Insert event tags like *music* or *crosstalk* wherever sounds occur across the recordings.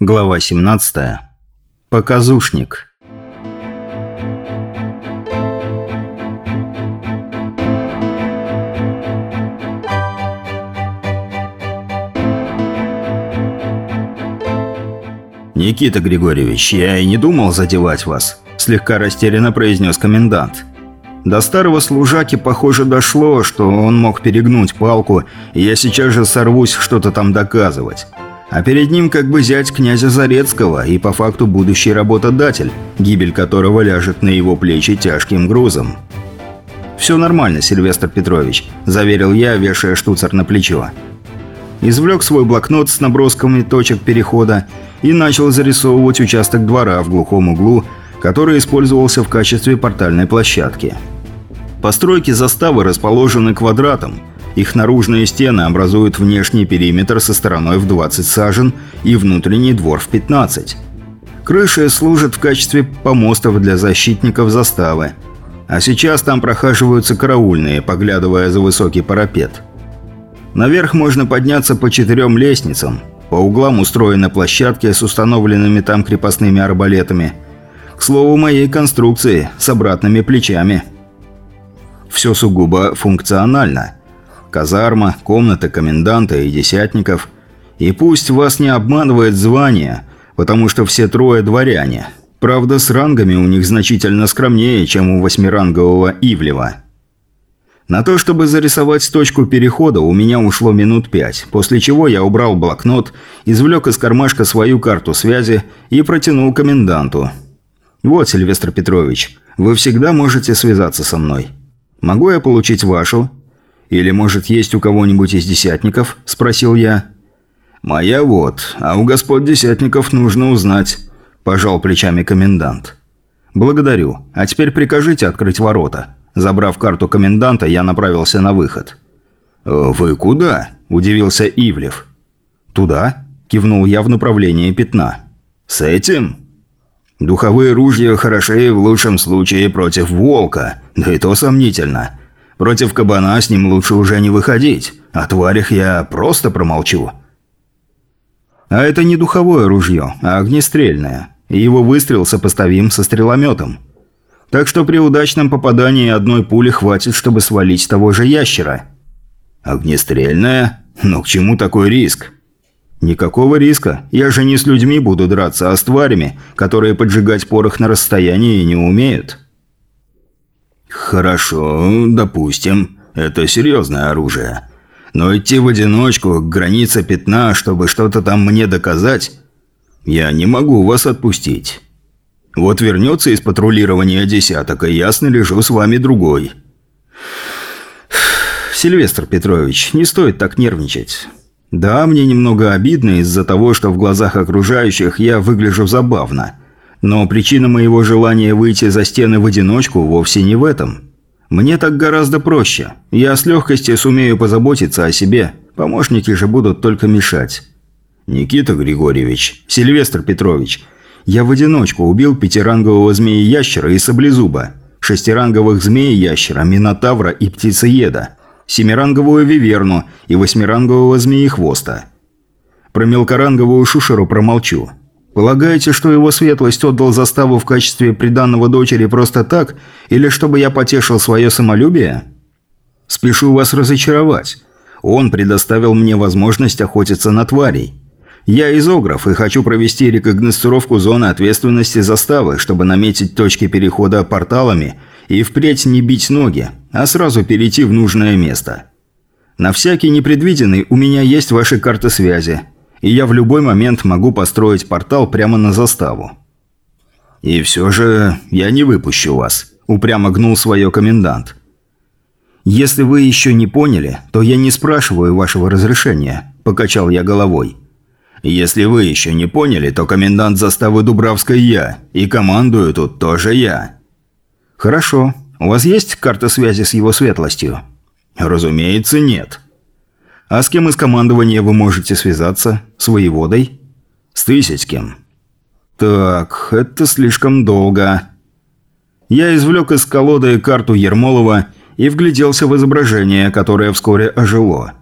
Глава 17. Показушник. «Никита Григорьевич, я и не думал задевать вас», – слегка растерянно произнес комендант. До старого служаки, похоже, дошло, что он мог перегнуть палку, и я сейчас же сорвусь что-то там доказывать. А перед ним как бы зять князя Зарецкого и по факту будущий работодатель, гибель которого ляжет на его плечи тяжким грузом. «Все нормально, Сильвестр Петрович», – заверил я, вешая штуцер на плечо. Извлек свой блокнот с набросками точек перехода и начал зарисовывать участок двора в глухом углу, который использовался в качестве портальной площадки. Постройки заставы расположены квадратом – их наружные стены образуют внешний периметр со стороной в 20 сажен и внутренний двор в 15. Крыши служат в качестве помостов для защитников заставы. А сейчас там прохаживаются караульные, поглядывая за высокий парапет. Наверх можно подняться по четырем лестницам. По углам устроены площадки с установленными там крепостными арбалетами. К слову, моей конструкции с обратными плечами. Все сугубо функционально – казарма, комната коменданта и десятников. И пусть вас не обманывает звание, потому что все трое дворяне. Правда, с рангами у них значительно скромнее, чем у восьмирангового Ивлева. На то, чтобы зарисовать точку перехода, у меня ушло минут пять, после чего я убрал блокнот, извлек из кармашка свою карту связи и протянул коменданту. «Вот, Сильвестр Петрович, вы всегда можете связаться со мной. Могу я получить вашу?» «Или, может, есть у кого-нибудь из десятников?» – спросил я. «Моя вот, а у господ десятников нужно узнать», – пожал плечами комендант. «Благодарю. А теперь прикажите открыть ворота». Забрав карту коменданта, я направился на выход. «Вы куда?» – удивился Ивлев. «Туда?» – кивнул я в направлении пятна. «С этим?» «Духовые ружья хороши в лучшем случае против волка, да и то сомнительно. Против кабана с ним лучше уже не выходить. О тварях я просто промолчу. А это не духовое ружье, а огнестрельное. И его выстрел сопоставим со стрелометом. Так что при удачном попадании одной пули хватит, чтобы свалить того же ящера. Огнестрельное? Но к чему такой риск? Никакого риска. Я же не с людьми буду драться, а с тварями, которые поджигать порох на расстоянии не умеют. «Хорошо, допустим. Это серьезное оружие. Но идти в одиночку к пятна, чтобы что-то там мне доказать, я не могу вас отпустить. Вот вернется из патрулирования десяток, и ясно лежу с вами другой». «Сильвестр Петрович, не стоит так нервничать. Да, мне немного обидно из-за того, что в глазах окружающих я выгляжу забавно». Но причина моего желания выйти за стены в одиночку вовсе не в этом. Мне так гораздо проще. Я с легкостью сумею позаботиться о себе. Помощники же будут только мешать. Никита Григорьевич, Сильвестр Петрович, я в одиночку убил пятирангового змея-ящера и саблезуба, шестиранговых змея-ящера, минотавра и птицееда, семиранговую виверну и восьмирангового змеи-хвоста. Про мелкоранговую шушеру промолчу. Полагаете, что его светлость отдал заставу в качестве приданного дочери просто так, или чтобы я потешил свое самолюбие? Спешу вас разочаровать. Он предоставил мне возможность охотиться на тварей. Я изограф и хочу провести рекогностировку зоны ответственности заставы, чтобы наметить точки перехода порталами и впредь не бить ноги, а сразу перейти в нужное место. На всякий непредвиденный у меня есть ваши карты связи – и я в любой момент могу построить портал прямо на заставу. «И все же я не выпущу вас», – упрямо гнул свое комендант. «Если вы еще не поняли, то я не спрашиваю вашего разрешения», – покачал я головой. «Если вы еще не поняли, то комендант заставы Дубравской я, и командую тут тоже я». «Хорошо. У вас есть карта связи с его светлостью?» «Разумеется, нет». А с кем из командования вы можете связаться? С воеводой? С Тысяцким. Так, это слишком долго. Я извлек из колоды карту Ермолова и вгляделся в изображение, которое вскоре ожило.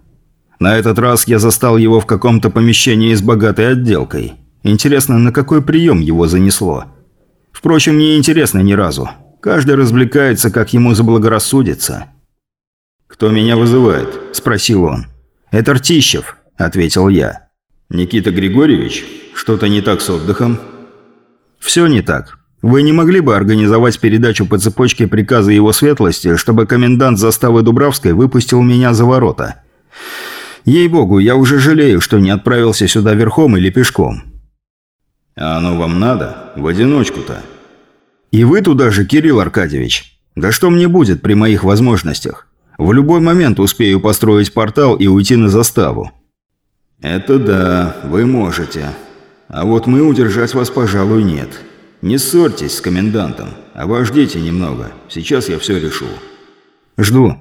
На этот раз я застал его в каком-то помещении с богатой отделкой. Интересно, на какой прием его занесло? Впрочем, не интересно ни разу. Каждый развлекается, как ему заблагорассудится. «Кто меня вызывает?» – спросил он. «Это Ртищев», – ответил я. «Никита Григорьевич? Что-то не так с отдыхом?» «Все не так. Вы не могли бы организовать передачу по цепочке приказа его светлости, чтобы комендант заставы Дубравской выпустил меня за ворота? Ей-богу, я уже жалею, что не отправился сюда верхом или пешком». «А оно вам надо? В одиночку-то?» «И вы туда же, Кирилл Аркадьевич? Да что мне будет при моих возможностях? В любой момент успею построить портал и уйти на заставу». «Это да, вы можете. А вот мы удержать вас, пожалуй, нет. Не ссорьтесь с комендантом. Обождите немного. Сейчас я все решу». «Жду».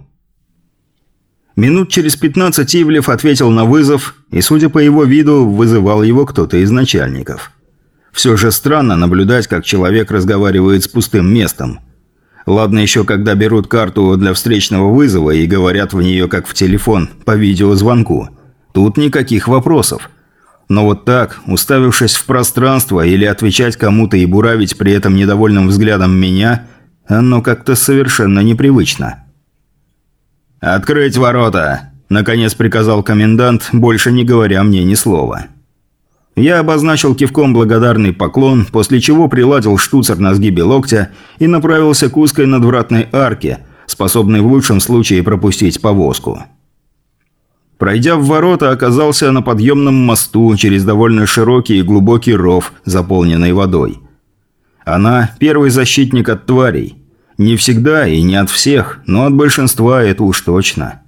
Минут через 15 Ивлев ответил на вызов, и, судя по его виду, вызывал его кто-то из начальников. Все же странно наблюдать, как человек разговаривает с пустым местом. Ладно еще, когда берут карту для встречного вызова и говорят в нее как в телефон, по видеозвонку. Тут никаких вопросов. Но вот так, уставившись в пространство или отвечать кому-то и буравить при этом недовольным взглядом меня, оно как-то совершенно непривычно. «Открыть ворота!» – наконец приказал комендант, больше не говоря мне ни слова. Я обозначил кивком благодарный поклон, после чего приладил штуцер на сгибе локтя и направился к узкой надвратной арке, способной в лучшем случае пропустить повозку. Пройдя в ворота, оказался на подъемном мосту через довольно широкий и глубокий ров, заполненный водой. Она – первый защитник от тварей. Не всегда и не от всех, но от большинства это уж точно.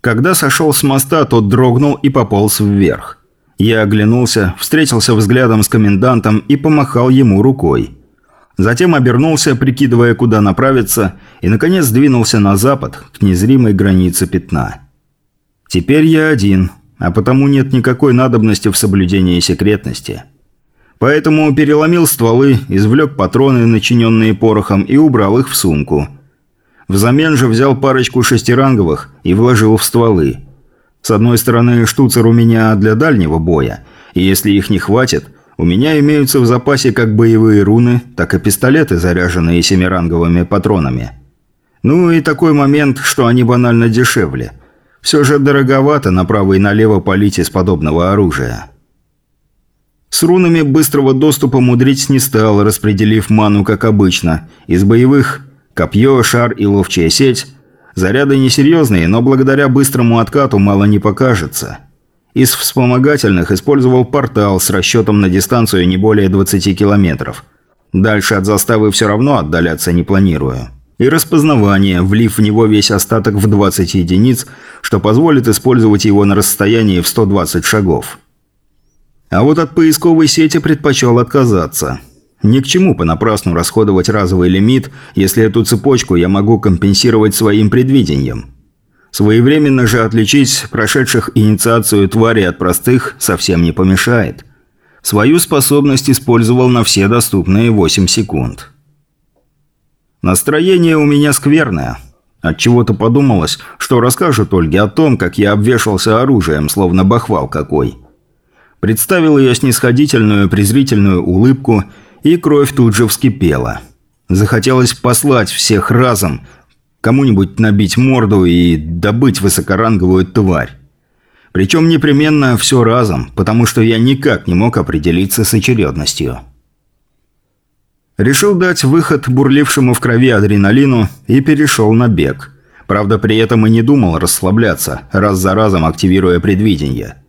Когда сошел с моста, тот дрогнул и пополз вверх. Я оглянулся, встретился взглядом с комендантом и помахал ему рукой. Затем обернулся, прикидывая, куда направиться, и, наконец, двинулся на запад, к незримой границе пятна. Теперь я один, а потому нет никакой надобности в соблюдении секретности. Поэтому переломил стволы, извлек патроны, начиненные порохом, и убрал их в сумку. Взамен же взял парочку шестиранговых и вложил в стволы – с одной стороны, штуцер у меня для дальнего боя, и если их не хватит, у меня имеются в запасе как боевые руны, так и пистолеты, заряженные семиранговыми патронами. Ну и такой момент, что они банально дешевле. Все же дороговато направо и налево палить из подобного оружия. С рунами быстрого доступа мудрить не стал, распределив ману как обычно. Из боевых – копье, шар и ловчая сеть – Заряды несерьезные, но благодаря быстрому откату мало не покажется. Из вспомогательных использовал портал с расчетом на дистанцию не более 20 километров. Дальше от заставы все равно отдаляться не планирую. И распознавание, влив в него весь остаток в 20 единиц, что позволит использовать его на расстоянии в 120 шагов. А вот от поисковой сети предпочел отказаться – ни к чему понапрасну расходовать разовый лимит, если эту цепочку я могу компенсировать своим предвидением. Своевременно же отличить прошедших инициацию твари от простых совсем не помешает. Свою способность использовал на все доступные 8 секунд. Настроение у меня скверное. Отчего-то подумалось, что расскажут Ольге о том, как я обвешался оружием, словно бахвал какой. Представил ее снисходительную презрительную улыбку – и кровь тут же вскипела. Захотелось послать всех разом, кому-нибудь набить морду и добыть высокоранговую тварь. Причем непременно все разом, потому что я никак не мог определиться с очередностью. Решил дать выход бурлившему в крови адреналину и перешел на бег. Правда, при этом и не думал расслабляться, раз за разом активируя предвидение.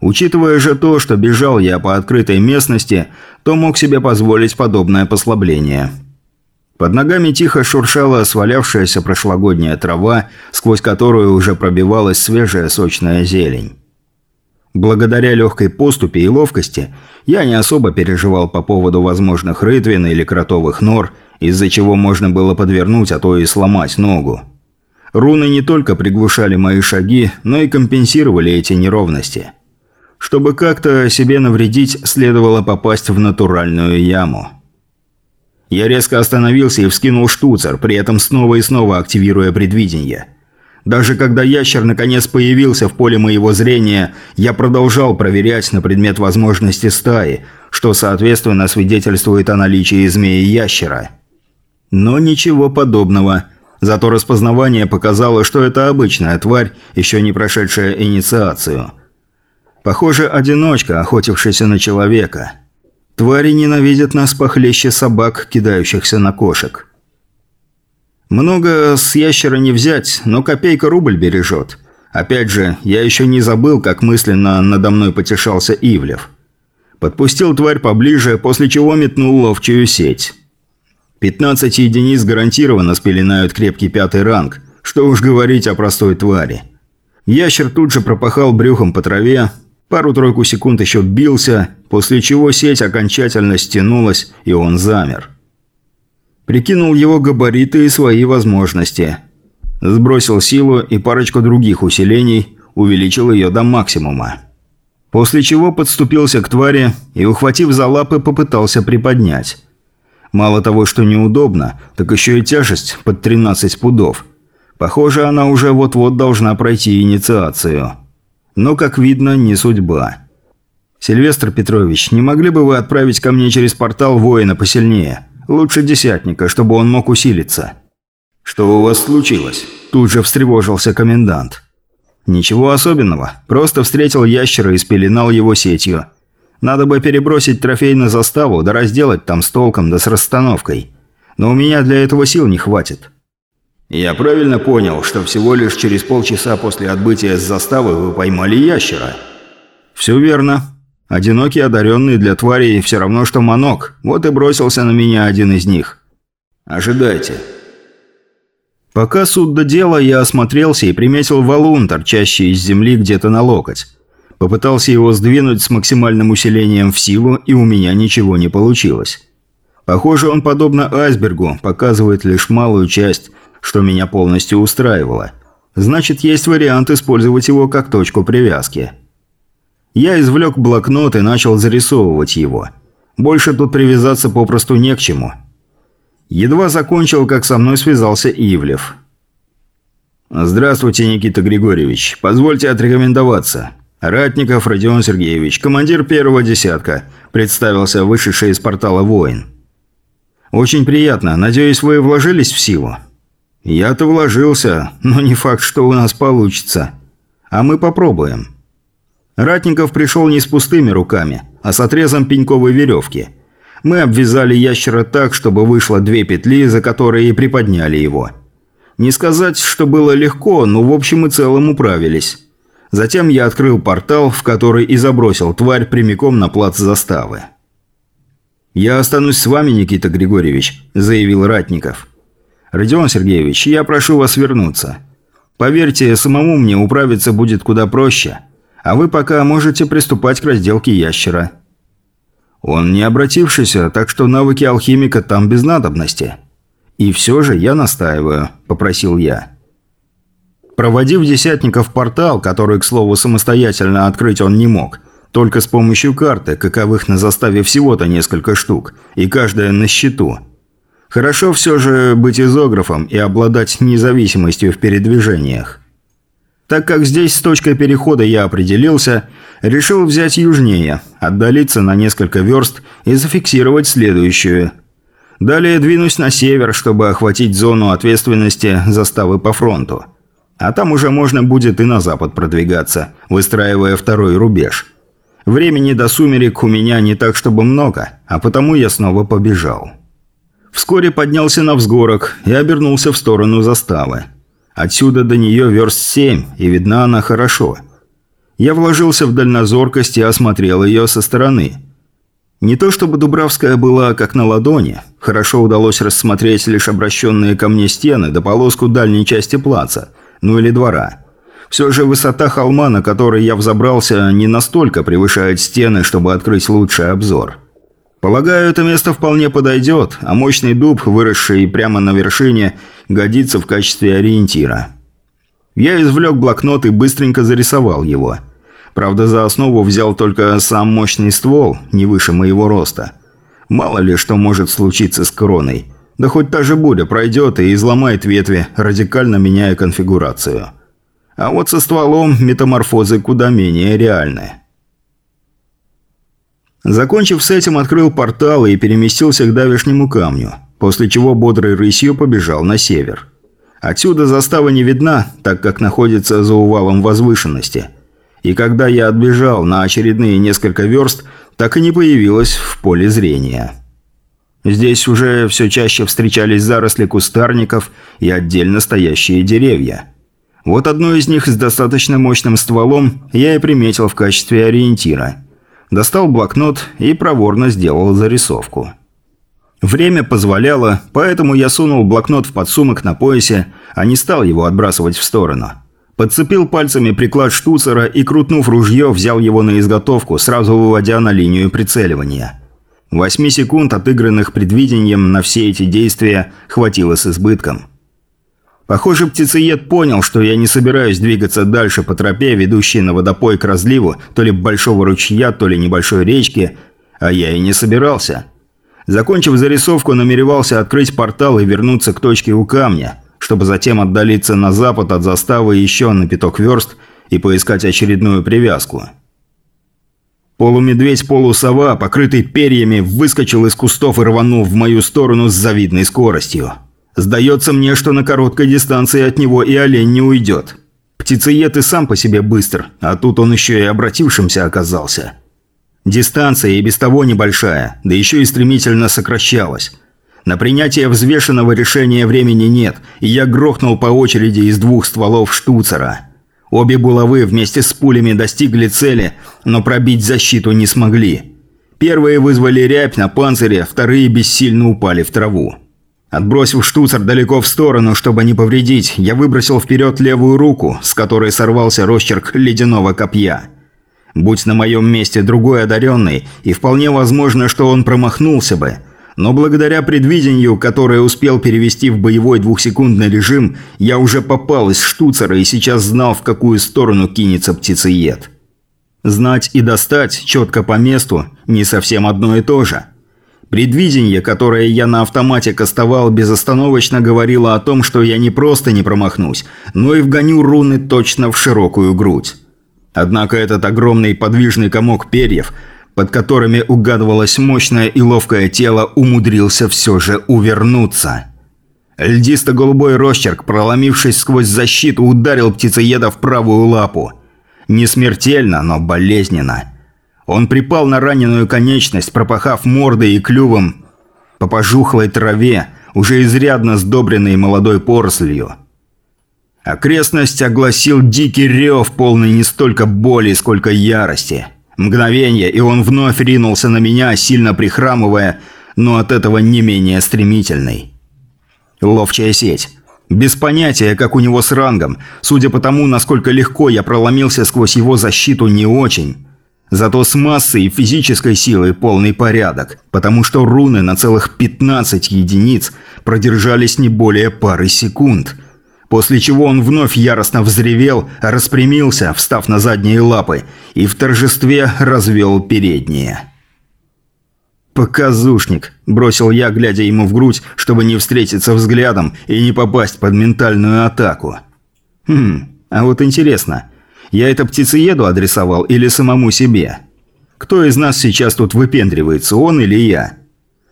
Учитывая же то, что бежал я по открытой местности, то мог себе позволить подобное послабление. Под ногами тихо шуршала свалявшаяся прошлогодняя трава, сквозь которую уже пробивалась свежая сочная зелень. Благодаря легкой поступе и ловкости я не особо переживал по поводу возможных рытвин или кротовых нор, из-за чего можно было подвернуть, а то и сломать ногу. Руны не только приглушали мои шаги, но и компенсировали эти неровности – чтобы как-то себе навредить, следовало попасть в натуральную яму. Я резко остановился и вскинул штуцер, при этом снова и снова активируя предвидение. Даже когда ящер наконец появился в поле моего зрения, я продолжал проверять на предмет возможности стаи, что, соответственно, свидетельствует о наличии змеи-ящера. Но ничего подобного. Зато распознавание показало, что это обычная тварь, еще не прошедшая инициацию. Похоже, одиночка, охотившийся на человека. Твари ненавидят нас похлеще собак, кидающихся на кошек. Много с ящера не взять, но копейка рубль бережет. Опять же, я еще не забыл, как мысленно надо мной потешался Ивлев. Подпустил тварь поближе, после чего метнул ловчую сеть. 15 единиц гарантированно спеленают крепкий пятый ранг. Что уж говорить о простой твари. Ящер тут же пропахал брюхом по траве, пару-тройку секунд еще бился, после чего сеть окончательно стянулась, и он замер. Прикинул его габариты и свои возможности. Сбросил силу и парочку других усилений, увеличил ее до максимума. После чего подступился к твари и, ухватив за лапы, попытался приподнять. Мало того, что неудобно, так еще и тяжесть под 13 пудов. Похоже, она уже вот-вот должна пройти инициацию. Но, как видно, не судьба. «Сильвестр Петрович, не могли бы вы отправить ко мне через портал воина посильнее?» Лучше десятника, чтобы он мог усилиться». «Что у вас случилось?» Тут же встревожился комендант. «Ничего особенного. Просто встретил ящера и спеленал его сетью. Надо бы перебросить трофей на заставу, да разделать там с толком, да с расстановкой. Но у меня для этого сил не хватит». «Я правильно понял, что всего лишь через полчаса после отбытия с заставы вы поймали ящера?» «Все верно. Одинокий одаренный для тварей все равно, что манок. Вот и бросился на меня один из них. Ожидайте. Пока суд до дела, я осмотрелся и приметил валун, торчащий из земли где-то на локоть. Попытался его сдвинуть с максимальным усилением в силу, и у меня ничего не получилось. Похоже, он, подобно айсбергу, показывает лишь малую часть, что меня полностью устраивало. Значит, есть вариант использовать его как точку привязки. Я извлек блокнот и начал зарисовывать его. Больше тут привязаться попросту не к чему. Едва закончил, как со мной связался Ивлев. «Здравствуйте, Никита Григорьевич. Позвольте отрекомендоваться. Ратников Родион Сергеевич, командир первого десятка», представился вышедший из портала воин. «Очень приятно. Надеюсь, вы вложились в силу?» «Я-то вложился, но не факт, что у нас получится. А мы попробуем». Ратников пришел не с пустыми руками, а с отрезом пеньковой веревки. Мы обвязали ящера так, чтобы вышло две петли, за которые и приподняли его. Не сказать, что было легко, но в общем и целом управились. Затем я открыл портал, в который и забросил тварь прямиком на плац заставы. «Я останусь с вами, Никита Григорьевич», – заявил Ратников. «Родион Сергеевич, я прошу вас вернуться. Поверьте, самому мне управиться будет куда проще». А вы пока можете приступать к разделке ящера. Он не обратившийся, так что навыки алхимика там без надобности. И все же я настаиваю, попросил я. Проводив десятника в портал, который, к слову, самостоятельно открыть он не мог, только с помощью карты, каковых на заставе всего-то несколько штук, и каждая на счету. Хорошо все же быть изографом и обладать независимостью в передвижениях. Так как здесь с точкой перехода я определился, решил взять южнее, отдалиться на несколько верст и зафиксировать следующую. Далее двинусь на север, чтобы охватить зону ответственности заставы по фронту. А там уже можно будет и на запад продвигаться, выстраивая второй рубеж. Времени до сумерек у меня не так чтобы много, а потому я снова побежал. Вскоре поднялся на взгорок и обернулся в сторону заставы. Отсюда до нее верст семь, и видна она хорошо. Я вложился в дальнозоркость и осмотрел ее со стороны. Не то чтобы Дубравская была как на ладони. Хорошо удалось рассмотреть лишь обращенные ко мне стены до полоску дальней части плаца, ну или двора. Все же высота холма, на который я взобрался, не настолько превышает стены, чтобы открыть лучший обзор. Полагаю, это место вполне подойдет, а мощный дуб, выросший прямо на вершине, годится в качестве ориентира. Я извлек блокнот и быстренько зарисовал его. Правда, за основу взял только сам мощный ствол, не выше моего роста. Мало ли что может случиться с кроной. Да хоть та же буря пройдет и изломает ветви, радикально меняя конфигурацию. А вот со стволом метаморфозы куда менее реальны. Закончив с этим, открыл портал и переместился к давешнему камню, после чего бодрой рысью побежал на север. Отсюда застава не видна, так как находится за увалом возвышенности. И когда я отбежал на очередные несколько верст, так и не появилась в поле зрения. Здесь уже все чаще встречались заросли кустарников и отдельно стоящие деревья. Вот одно из них с достаточно мощным стволом я и приметил в качестве ориентира. Достал блокнот и проворно сделал зарисовку. Время позволяло, поэтому я сунул блокнот в подсумок на поясе, а не стал его отбрасывать в сторону. Подцепил пальцами приклад штуцера и, крутнув ружье, взял его на изготовку, сразу выводя на линию прицеливания. Восьми секунд, отыгранных предвидением на все эти действия, хватило с избытком. Похоже, птицеед понял, что я не собираюсь двигаться дальше по тропе, ведущей на водопой к разливу, то ли большого ручья, то ли небольшой речки, а я и не собирался. Закончив зарисовку, намеревался открыть портал и вернуться к точке у камня, чтобы затем отдалиться на запад от заставы еще на пяток верст и поискать очередную привязку. Полумедведь-полусова, покрытый перьями, выскочил из кустов и рванул в мою сторону с завидной скоростью. Сдается мне, что на короткой дистанции от него и олень не уйдет. Птицеед и сам по себе быстр, а тут он еще и обратившимся оказался. Дистанция и без того небольшая, да еще и стремительно сокращалась. На принятие взвешенного решения времени нет, и я грохнул по очереди из двух стволов штуцера – Обе булавы вместе с пулями достигли цели, но пробить защиту не смогли. Первые вызвали рябь на панцире, вторые бессильно упали в траву. Отбросив штуцер далеко в сторону, чтобы не повредить, я выбросил вперед левую руку, с которой сорвался росчерк ледяного копья. Будь на моем месте другой одаренный, и вполне возможно, что он промахнулся бы – но благодаря предвидению, которое успел перевести в боевой двухсекундный режим, я уже попал из штуцера и сейчас знал, в какую сторону кинется птицеед. Знать и достать четко по месту – не совсем одно и то же. Предвидение, которое я на автомате кастовал, безостановочно говорило о том, что я не просто не промахнусь, но и вгоню руны точно в широкую грудь. Однако этот огромный подвижный комок перьев – под которыми угадывалось мощное и ловкое тело, умудрился все же увернуться. Льдисто-голубой росчерк, проломившись сквозь защиту, ударил птицееда в правую лапу. Не смертельно, но болезненно. Он припал на раненую конечность, пропахав мордой и клювом по пожухлой траве, уже изрядно сдобренной молодой порослью. Окрестность огласил дикий рев, полный не столько боли, сколько ярости – Мгновение, и он вновь ринулся на меня, сильно прихрамывая, но от этого не менее стремительный. Ловчая сеть. Без понятия, как у него с рангом. Судя по тому, насколько легко я проломился сквозь его защиту, не очень. Зато с массой и физической силой полный порядок, потому что руны на целых 15 единиц продержались не более пары секунд – после чего он вновь яростно взревел, распрямился, встав на задние лапы, и в торжестве развел передние. «Показушник», – бросил я, глядя ему в грудь, чтобы не встретиться взглядом и не попасть под ментальную атаку. «Хм, а вот интересно, я это птицееду адресовал или самому себе? Кто из нас сейчас тут выпендривается, он или я?»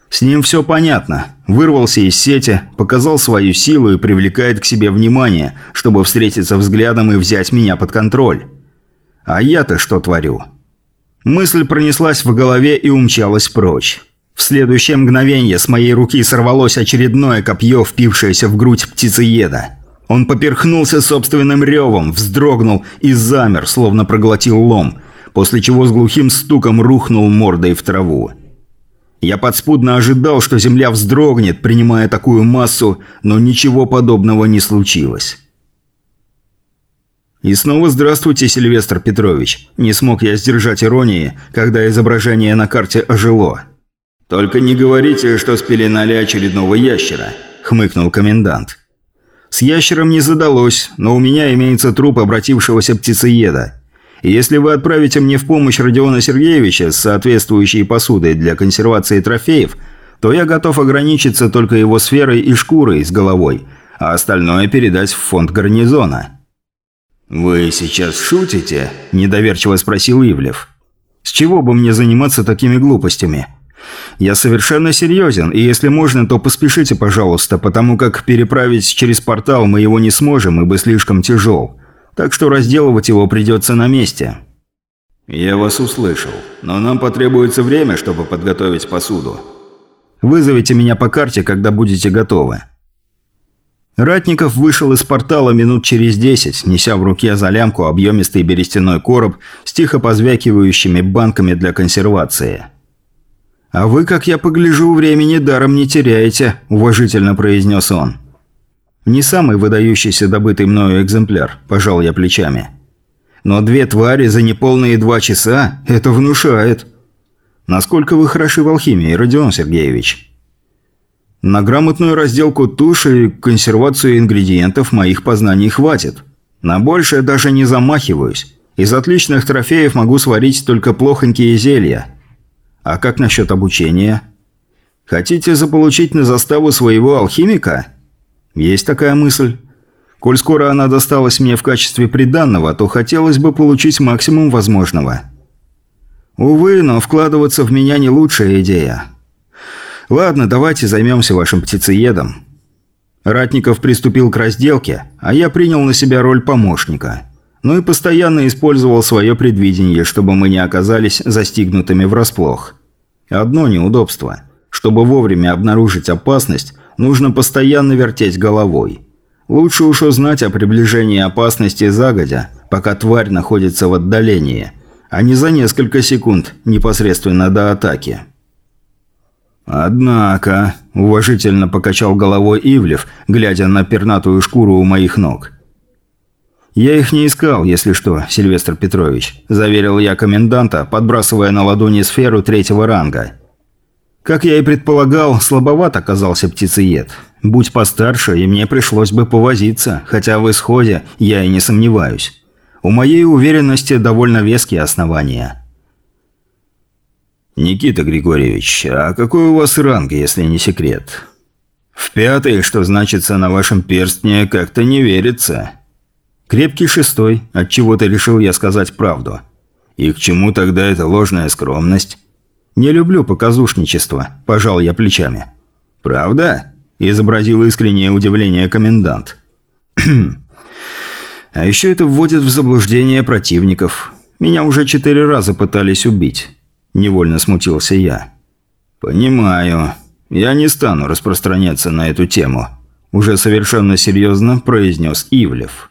С ним все понятно. Вырвался из сети, показал свою силу и привлекает к себе внимание, чтобы встретиться взглядом и взять меня под контроль. А я-то что творю? Мысль пронеслась в голове и умчалась прочь. В следующее мгновение с моей руки сорвалось очередное копье, впившееся в грудь птицееда. Он поперхнулся собственным ревом, вздрогнул и замер, словно проглотил лом, после чего с глухим стуком рухнул мордой в траву. Я подспудно ожидал, что Земля вздрогнет, принимая такую массу, но ничего подобного не случилось. И снова здравствуйте, Сильвестр Петрович. Не смог я сдержать иронии, когда изображение на карте ожило. «Только не говорите, что спеленали очередного ящера», – хмыкнул комендант. «С ящером не задалось, но у меня имеется труп обратившегося птицееда. Если вы отправите мне в помощь Родиона Сергеевича с соответствующей посудой для консервации трофеев, то я готов ограничиться только его сферой и шкурой с головой, а остальное передать в фонд гарнизона». «Вы сейчас шутите?» – недоверчиво спросил Ивлев. «С чего бы мне заниматься такими глупостями?» «Я совершенно серьезен, и если можно, то поспешите, пожалуйста, потому как переправить через портал мы его не сможем, ибо слишком тяжел. Так что разделывать его придется на месте». «Я вас услышал, но нам потребуется время, чтобы подготовить посуду». «Вызовите меня по карте, когда будете готовы». Ратников вышел из портала минут через десять, неся в руке за лямку объемистый берестяной короб с тихо позвякивающими банками для консервации. «А вы, как я погляжу, времени даром не теряете», – уважительно произнес он. «Не самый выдающийся добытый мною экземпляр», – пожал я плечами. «Но две твари за неполные два часа – это внушает». «Насколько вы хороши в алхимии, Родион Сергеевич?» На грамотную разделку туши и консервацию ингредиентов моих познаний хватит. На большее даже не замахиваюсь. Из отличных трофеев могу сварить только плохонькие зелья. А как насчет обучения? Хотите заполучить на заставу своего алхимика? Есть такая мысль. Коль скоро она досталась мне в качестве приданного, то хотелось бы получить максимум возможного. Увы, но вкладываться в меня не лучшая идея. «Ладно, давайте займемся вашим птицеедом». Ратников приступил к разделке, а я принял на себя роль помощника. Ну и постоянно использовал свое предвидение, чтобы мы не оказались застигнутыми врасплох. Одно неудобство. Чтобы вовремя обнаружить опасность, нужно постоянно вертеть головой. Лучше уж узнать о приближении опасности загодя, пока тварь находится в отдалении, а не за несколько секунд непосредственно до атаки. «Однако», – уважительно покачал головой Ивлев, глядя на пернатую шкуру у моих ног. «Я их не искал, если что, Сильвестр Петрович», – заверил я коменданта, подбрасывая на ладони сферу третьего ранга. Как я и предполагал, слабоват оказался птицеед. Будь постарше, и мне пришлось бы повозиться, хотя в исходе я и не сомневаюсь. У моей уверенности довольно веские основания. «Никита Григорьевич, а какой у вас ранг, если не секрет?» «В пятый, что значится на вашем перстне, как-то не верится». «Крепкий шестой, от чего то решил я сказать правду». «И к чему тогда эта ложная скромность?» «Не люблю показушничество», – пожал я плечами. «Правда?» – изобразил искреннее удивление комендант. *clears throat* «А еще это вводит в заблуждение противников. Меня уже четыре раза пытались убить. Невольно смутился я. «Понимаю. Я не стану распространяться на эту тему», – уже совершенно серьезно произнес Ивлев.